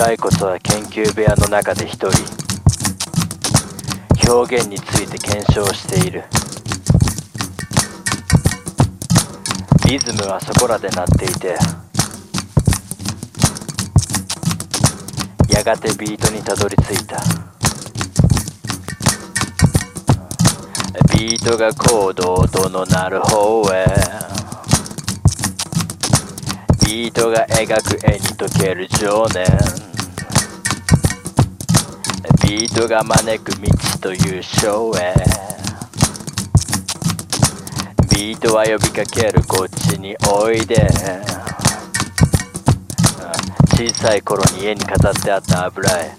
骸骨は研究部屋の中で一人。表現について検証している。リズムはそこらで鳴っていてやがてビートにたどり着いた。ビートがコード音の鳴る方へ。ビートが描く絵に溶ける情念ビートが招く道というショーへ。ビートは呼びかけるこっちにおいで。小さい頃に家に飾ってあった油絵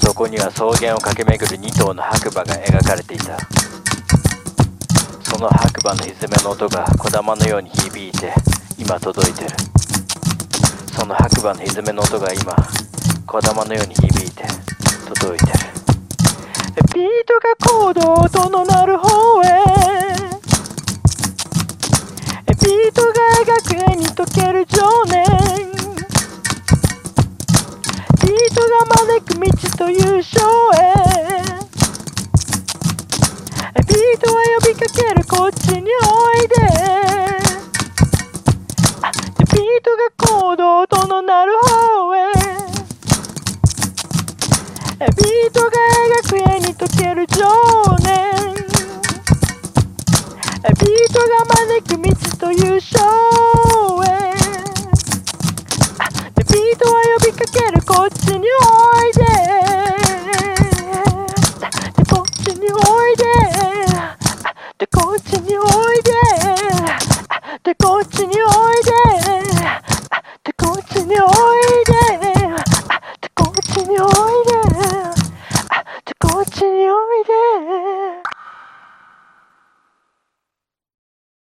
そこには草原を駆け巡る2頭の白馬が描かれていた。その白馬の蹄の音が小玉のように響いて今届いてる。その白馬の蹄の音が今小玉のように響いて届いてる。ビートがコード音の鳴る方へビートが描く絵に溶ける情念ビートが招く道という章へけるこっちにおいで。ビートがコード音の鳴る方へ。ビートが描く絵に溶ける情念。ビートが招く道という章へ。ビートは呼びかけるこっちにおいで。こっちにおいで。ってこっちにおいで。